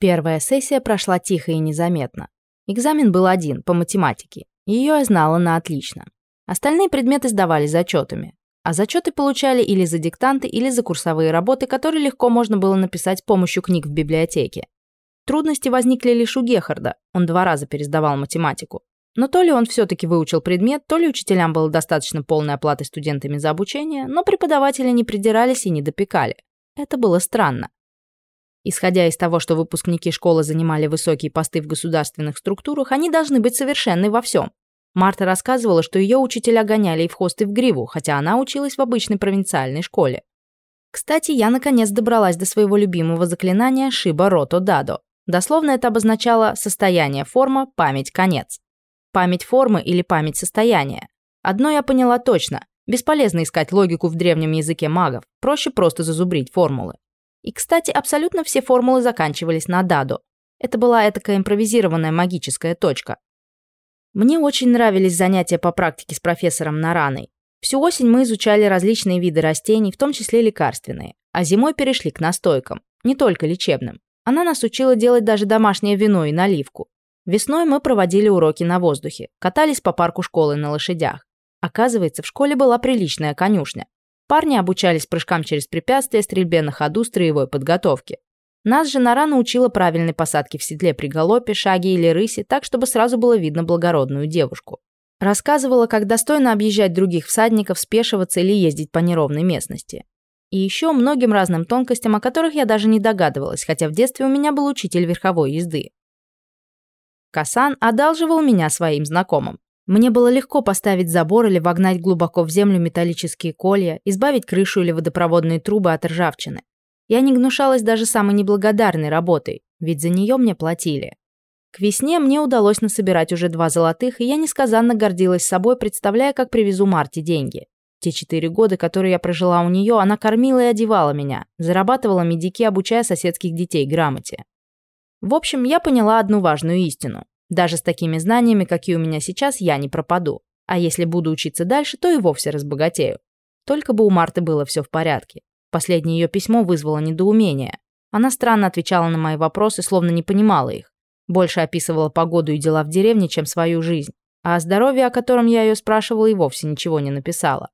Первая сессия прошла тихо и незаметно. Экзамен был один, по математике. Ее я знала на отлично. Остальные предметы сдавали зачетами. А зачеты получали или за диктанты, или за курсовые работы, которые легко можно было написать с помощью книг в библиотеке. Трудности возникли лишь у Гехарда, он два раза пересдавал математику. Но то ли он все-таки выучил предмет, то ли учителям было достаточно полной оплаты студентами за обучение, но преподаватели не придирались и не допекали. Это было странно. Исходя из того, что выпускники школы занимали высокие посты в государственных структурах, они должны быть совершенны во всем. Марта рассказывала, что ее учителя гоняли и в хост, и в гриву, хотя она училась в обычной провинциальной школе. Кстати, я наконец добралась до своего любимого заклинания Шиба Рото Дадо. Дословно это обозначало «состояние форма, память конец». Память формы или память состояния. Одно я поняла точно. Бесполезно искать логику в древнем языке магов. Проще просто зазубрить формулы. И, кстати, абсолютно все формулы заканчивались на «даду». Это была этакая импровизированная магическая точка. Мне очень нравились занятия по практике с профессором Нараной. Всю осень мы изучали различные виды растений, в том числе лекарственные, а зимой перешли к настойкам, не только лечебным. Она нас учила делать даже домашнее вино и наливку. Весной мы проводили уроки на воздухе, катались по парку школы на лошадях. Оказывается, в школе была приличная конюшня. Парни обучались прыжкам через препятствия, стрельбе на ходу, строевой подготовке. Нас же Нара научила правильной посадке в седле при галопе, шаге или рысе, так, чтобы сразу было видно благородную девушку. Рассказывала, как достойно объезжать других всадников, спешиваться или ездить по неровной местности. И еще многим разным тонкостям, о которых я даже не догадывалась, хотя в детстве у меня был учитель верховой езды. Касан одалживал меня своим знакомым. Мне было легко поставить забор или вогнать глубоко в землю металлические колья, избавить крышу или водопроводные трубы от ржавчины. Я не гнушалась даже самой неблагодарной работой, ведь за нее мне платили. К весне мне удалось насобирать уже два золотых, и я несказанно гордилась собой, представляя, как привезу Марте деньги. Те четыре года, которые я прожила у нее, она кормила и одевала меня, зарабатывала медики, обучая соседских детей грамоте. В общем, я поняла одну важную истину. Даже с такими знаниями, какие у меня сейчас, я не пропаду. А если буду учиться дальше, то и вовсе разбогатею. Только бы у Марты было все в порядке. Последнее ее письмо вызвало недоумение. Она странно отвечала на мои вопросы, словно не понимала их. Больше описывала погоду и дела в деревне, чем свою жизнь. А о здоровье, о котором я ее спрашивала, и вовсе ничего не написала.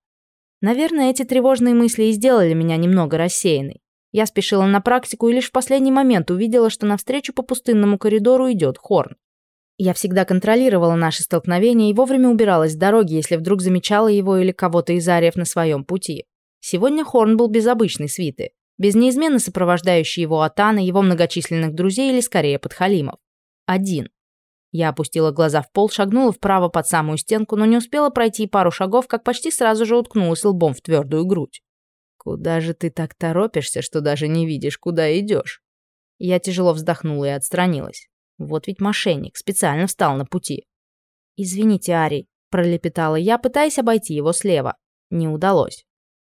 Наверное, эти тревожные мысли и сделали меня немного рассеянной. Я спешила на практику и лишь в последний момент увидела, что навстречу по пустынному коридору идет Хорн. Я всегда контролировала наши столкновения и вовремя убиралась с дороги, если вдруг замечала его или кого-то из ариев на своем пути. Сегодня Хорн был без обычной свиты, без неизменно сопровождающей его Атана, его многочисленных друзей или скорее подхалимов. Один. Я опустила глаза в пол, шагнула вправо под самую стенку, но не успела пройти пару шагов, как почти сразу же уткнулась лбом в твердую грудь. «Куда же ты так торопишься, что даже не видишь, куда идешь?» Я Вот ведь мошенник, специально встал на пути. «Извините, Ари, пролепетала я, пытаясь обойти его слева. Не удалось.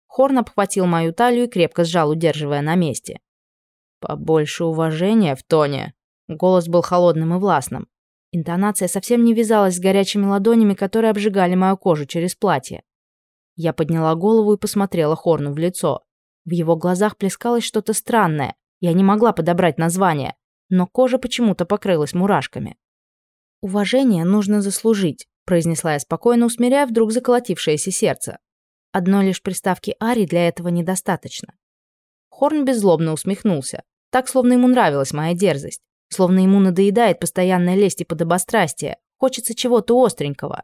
Хорн обхватил мою талию и крепко сжал, удерживая на месте. «Побольше уважения в тоне». Голос был холодным и властным. Интонация совсем не вязалась с горячими ладонями, которые обжигали мою кожу через платье. Я подняла голову и посмотрела Хорну в лицо. В его глазах плескалось что-то странное. Я не могла подобрать название но кожа почему-то покрылась мурашками. «Уважение нужно заслужить», — произнесла я спокойно, усмиряя вдруг заколотившееся сердце. Одной лишь приставки Ари для этого недостаточно. Хорн беззлобно усмехнулся, так, словно ему нравилась моя дерзость, словно ему надоедает постоянная лесть и подобострастие, хочется чего-то остренького.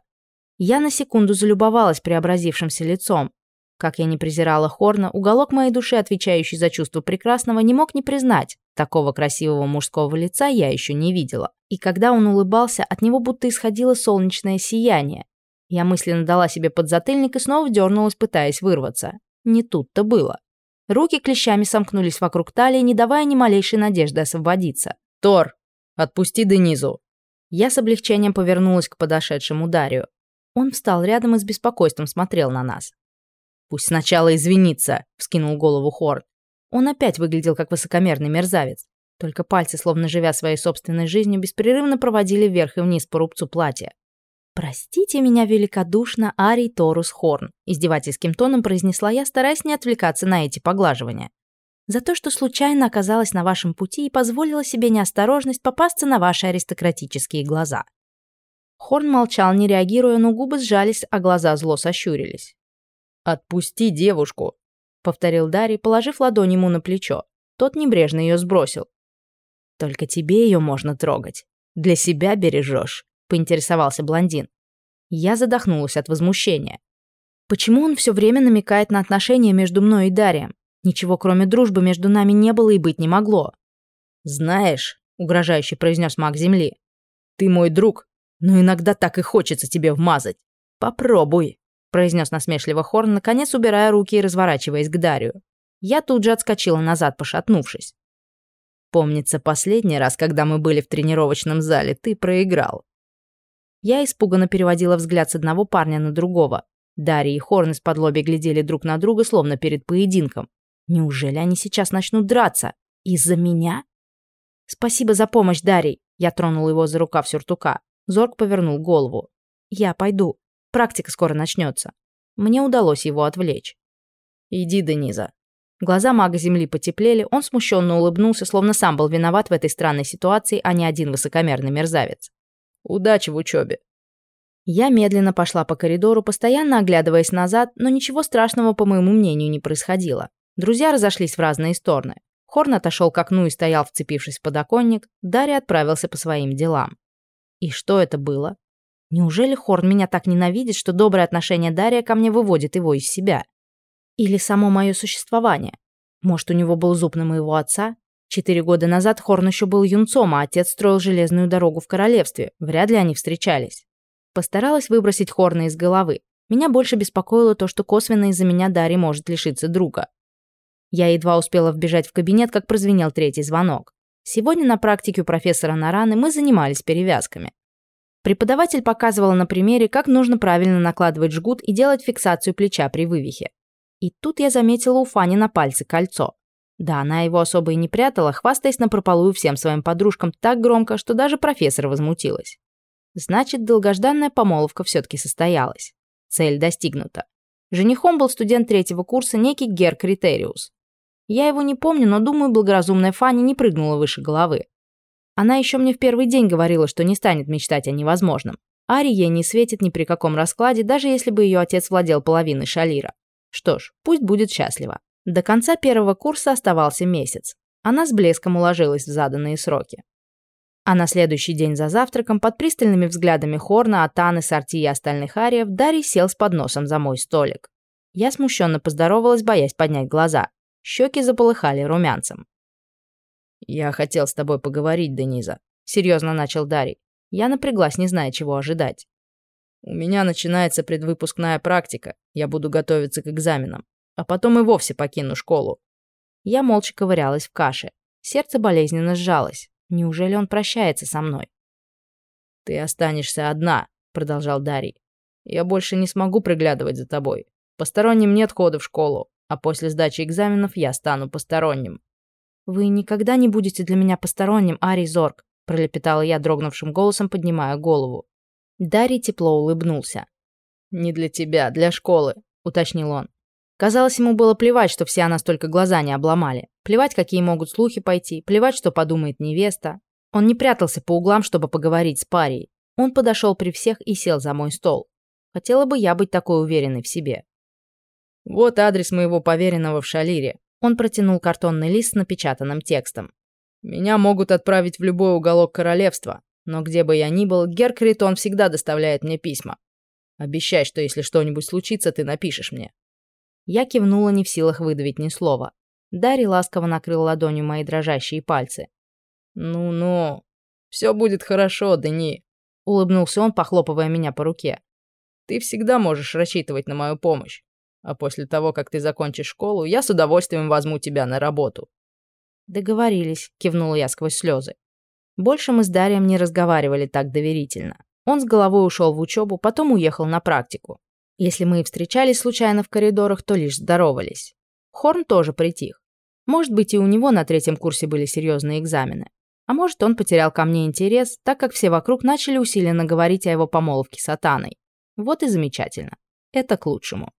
Я на секунду залюбовалась преобразившимся лицом, как я не презирала Хорна, уголок моей души, отвечающий за чувство прекрасного, не мог не признать. Такого красивого мужского лица я еще не видела. И когда он улыбался, от него будто исходило солнечное сияние. Я мысленно дала себе подзатыльник и снова дернулась, пытаясь вырваться. Не тут-то было. Руки клещами сомкнулись вокруг талии, не давая ни малейшей надежды освободиться. «Тор, отпусти Денизу!» Я с облегчением повернулась к подошедшему Дарию. Он встал рядом и с беспокойством смотрел на нас. «Пусть сначала извинится», — вскинул голову Хорн. Он опять выглядел как высокомерный мерзавец. Только пальцы, словно живя своей собственной жизнью, беспрерывно проводили вверх и вниз по рубцу платья. «Простите меня великодушно, Арий Торус Хорн», — издевательским тоном произнесла я, стараясь не отвлекаться на эти поглаживания. «За то, что случайно оказалась на вашем пути и позволила себе неосторожность попасться на ваши аристократические глаза». Хорн молчал, не реагируя, но губы сжались, а глаза зло сощурились. «Отпусти девушку», — повторил Дарий, положив ладонь ему на плечо. Тот небрежно ее сбросил. «Только тебе ее можно трогать. Для себя бережешь», — поинтересовался блондин. Я задохнулась от возмущения. Почему он все время намекает на отношения между мной и Дарием? Ничего кроме дружбы между нами не было и быть не могло. «Знаешь», — угрожающе произнес маг Земли, — «ты мой друг, но иногда так и хочется тебе вмазать. Попробуй» произнес насмешливо Хорн, наконец убирая руки и разворачиваясь к Дарию. Я тут же отскочила назад, пошатнувшись. «Помнится, последний раз, когда мы были в тренировочном зале, ты проиграл». Я испуганно переводила взгляд с одного парня на другого. Дарий и Хорн из-под лоби глядели друг на друга, словно перед поединком. «Неужели они сейчас начнут драться? Из-за меня?» «Спасибо за помощь, Дарий!» Я тронул его за рукав сюртука. Зорг повернул голову. «Я пойду. Практика скоро начнется. Мне удалось его отвлечь. «Иди, Дениза». Глаза мага Земли потеплели, он смущенно улыбнулся, словно сам был виноват в этой странной ситуации, а не один высокомерный мерзавец. «Удачи в учебе». Я медленно пошла по коридору, постоянно оглядываясь назад, но ничего страшного, по моему мнению, не происходило. Друзья разошлись в разные стороны. Хорн отошел к окну и стоял, вцепившись в подоконник. Дарья отправился по своим делам. И что это было? Неужели Хорн меня так ненавидит, что доброе отношение Дария ко мне выводит его из себя? Или само мое существование? Может, у него был зуб на моего отца? Четыре года назад Хорн еще был юнцом, а отец строил железную дорогу в королевстве. Вряд ли они встречались. Постаралась выбросить Хорна из головы. Меня больше беспокоило то, что косвенно из-за меня Дарри может лишиться друга. Я едва успела вбежать в кабинет, как прозвенел третий звонок. Сегодня на практике у профессора Нараны мы занимались перевязками. Преподаватель показывала на примере, как нужно правильно накладывать жгут и делать фиксацию плеча при вывихе. И тут я заметила у Фани на пальце кольцо. Да, она его особо и не прятала, хвастаясь на напропалую всем своим подружкам так громко, что даже профессор возмутилась. Значит, долгожданная помолвка все-таки состоялась. Цель достигнута. Женихом был студент третьего курса некий Гер Критериус. Я его не помню, но думаю, благоразумная Фанни не прыгнула выше головы. Она еще мне в первый день говорила, что не станет мечтать о невозможном. Ари ей не светит ни при каком раскладе, даже если бы ее отец владел половиной шалира. Что ж, пусть будет счастлива. До конца первого курса оставался месяц. Она с блеском уложилась в заданные сроки. А на следующий день за завтраком, под пристальными взглядами Хорна, Атаны, Сарти и остальных ариев, Дарий сел с подносом за мой столик. Я смущенно поздоровалась, боясь поднять глаза. Щеки заполыхали румянцем. «Я хотел с тобой поговорить, Дениза», — серьезно начал Дарий. Я напряглась, не зная, чего ожидать. «У меня начинается предвыпускная практика. Я буду готовиться к экзаменам. А потом и вовсе покину школу». Я молча ковырялась в каше. Сердце болезненно сжалось. Неужели он прощается со мной? «Ты останешься одна», — продолжал Дарий. «Я больше не смогу приглядывать за тобой. Посторонним нет хода в школу, а после сдачи экзаменов я стану посторонним. «Вы никогда не будете для меня посторонним, Арий Зорг», пролепетала я дрогнувшим голосом, поднимая голову. Дарий тепло улыбнулся. «Не для тебя, для школы», — уточнил он. Казалось, ему было плевать, что все настолько глаза не обломали. Плевать, какие могут слухи пойти, плевать, что подумает невеста. Он не прятался по углам, чтобы поговорить с парией. Он подошел при всех и сел за мой стол. Хотела бы я быть такой уверенной в себе. «Вот адрес моего поверенного в Шалире», он протянул картонный лист с напечатанным текстом. «Меня могут отправить в любой уголок королевства, но где бы я ни был, Геркритон всегда доставляет мне письма. Обещай, что если что-нибудь случится, ты напишешь мне». Я кивнула не в силах выдавить ни слова. Дарри ласково накрыл ладонью мои дрожащие пальцы. «Ну-ну, все будет хорошо, Дени», — улыбнулся он, похлопывая меня по руке. «Ты всегда можешь рассчитывать на мою помощь». А после того, как ты закончишь школу, я с удовольствием возьму тебя на работу». «Договорились», — кивнула я сквозь слезы. Больше мы с Дарием не разговаривали так доверительно. Он с головой ушел в учебу, потом уехал на практику. Если мы и встречались случайно в коридорах, то лишь здоровались. Хорн тоже притих. Может быть, и у него на третьем курсе были серьезные экзамены. А может, он потерял ко мне интерес, так как все вокруг начали усиленно говорить о его помолвке с Атаной. Вот и замечательно. Это к лучшему.